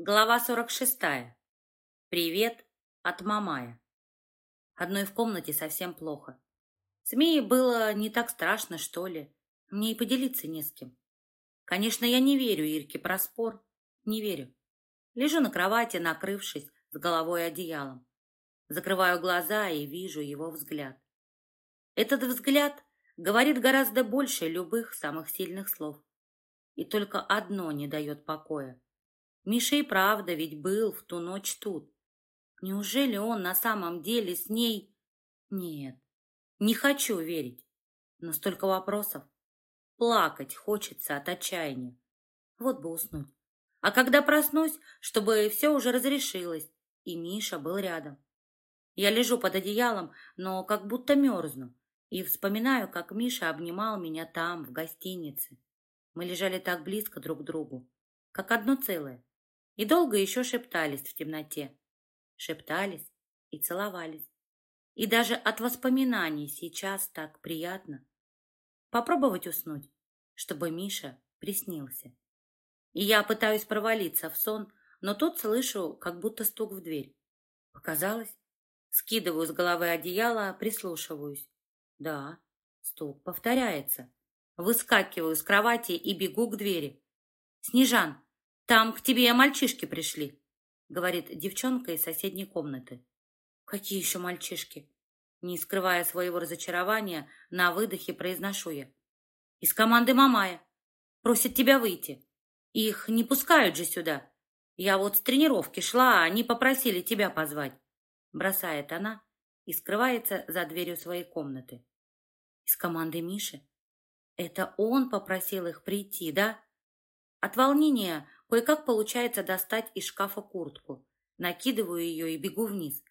Глава 46. Привет от Мамая. Одной в комнате совсем плохо. Мией было не так страшно, что ли. Мне и поделиться не с кем. Конечно, я не верю Ирке про спор. Не верю. Лежу на кровати, накрывшись с головой одеялом. Закрываю глаза и вижу его взгляд. Этот взгляд говорит гораздо больше любых самых сильных слов. И только одно не дает покоя Миша и правда ведь был в ту ночь тут. Неужели он на самом деле с ней... Нет, не хочу верить. Но столько вопросов. Плакать хочется от отчаяния. Вот бы уснуть. А когда проснусь, чтобы все уже разрешилось, и Миша был рядом. Я лежу под одеялом, но как будто мерзну, и вспоминаю, как Миша обнимал меня там, в гостинице. Мы лежали так близко друг к другу, как одно целое. И долго еще шептались в темноте. Шептались и целовались. И даже от воспоминаний сейчас так приятно. Попробовать уснуть, чтобы Миша приснился. И я пытаюсь провалиться в сон, но тут слышу, как будто стук в дверь. Показалось? Скидываю с головы одеяло, прислушиваюсь. Да, стук повторяется. Выскакиваю с кровати и бегу к двери. «Снежан, «Там к тебе мальчишки пришли», — говорит девчонка из соседней комнаты. «Какие еще мальчишки?» Не скрывая своего разочарования, на выдохе произношу я. «Из команды Мамая. Просят тебя выйти. Их не пускают же сюда. Я вот с тренировки шла, а они попросили тебя позвать». Бросает она и скрывается за дверью своей комнаты. «Из команды Миши? Это он попросил их прийти, да?» От волнения Кое-как получается достать из шкафа куртку. Накидываю ее и бегу вниз.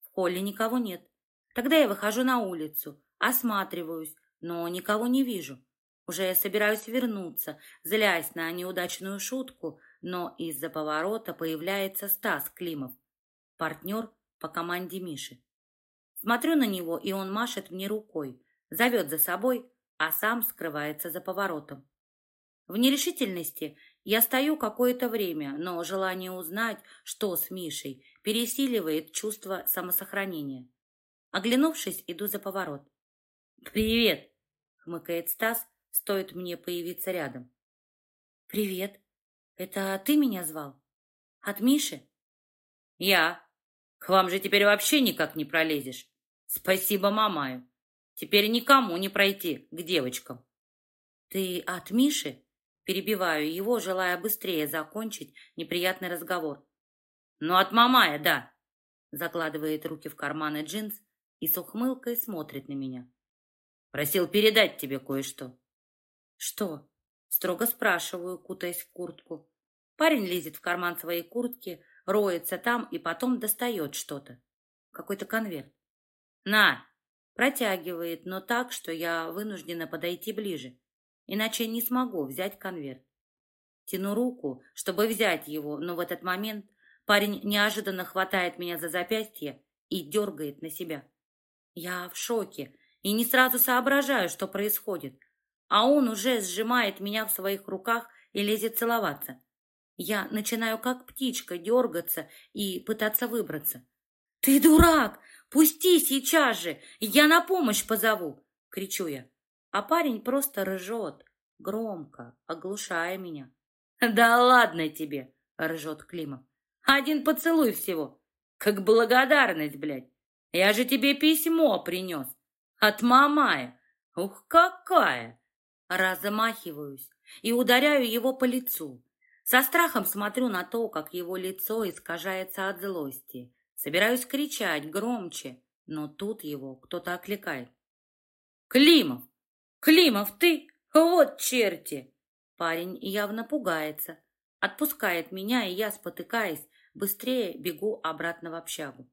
В холле никого нет. Тогда я выхожу на улицу, осматриваюсь, но никого не вижу. Уже я собираюсь вернуться, злясь на неудачную шутку, но из-за поворота появляется Стас Климов, партнер по команде Миши. Смотрю на него, и он машет мне рукой, зовет за собой, а сам скрывается за поворотом. В нерешительности я стою какое-то время, но желание узнать, что с Мишей, пересиливает чувство самосохранения. Оглянувшись, иду за поворот. «Привет!» — хмыкает Стас, стоит мне появиться рядом. «Привет! Это ты меня звал? От Миши?» «Я. К вам же теперь вообще никак не пролезешь. Спасибо Мамаю. Теперь никому не пройти к девочкам». «Ты от Миши?» Перебиваю его, желая быстрее закончить неприятный разговор. «Ну, от Мамая, да!» Закладывает руки в карманы джинс и с ухмылкой смотрит на меня. «Просил передать тебе кое-что». «Что?» Строго спрашиваю, кутаясь в куртку. Парень лезет в карман своей куртки, роется там и потом достает что-то. Какой-то конверт. «На!» Протягивает, но так, что я вынуждена подойти ближе иначе не смогу взять конверт. Тяну руку, чтобы взять его, но в этот момент парень неожиданно хватает меня за запястье и дергает на себя. Я в шоке и не сразу соображаю, что происходит, а он уже сжимает меня в своих руках и лезет целоваться. Я начинаю как птичка дергаться и пытаться выбраться. «Ты дурак! Пусти сейчас же! Я на помощь позову!» — кричу я а парень просто ржет, громко, оглушая меня. «Да ладно тебе!» — ржет Климов. «Один поцелуй всего! Как благодарность, блядь! Я же тебе письмо принес! От Мамая! Ух, какая!» Размахиваюсь и ударяю его по лицу. Со страхом смотрю на то, как его лицо искажается от злости. Собираюсь кричать громче, но тут его кто-то окликает. «Климов, «Климов, ты? Вот черти!» Парень явно пугается. Отпускает меня, и я, спотыкаясь, быстрее бегу обратно в общагу.